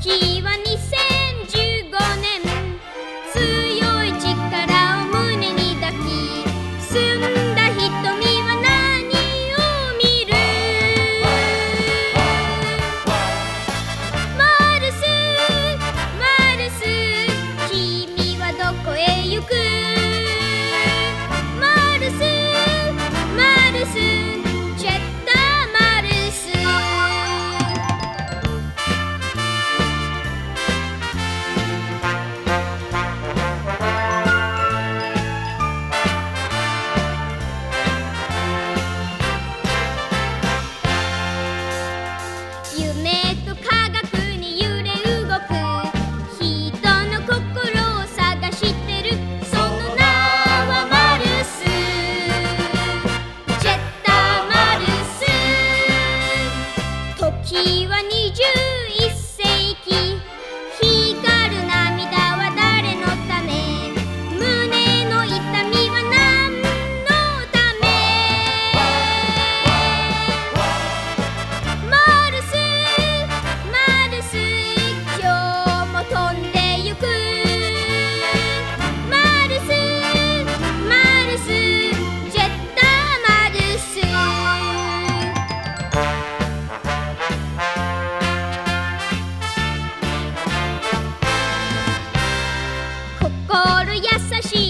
Cheese! 私は21歳 Sashi.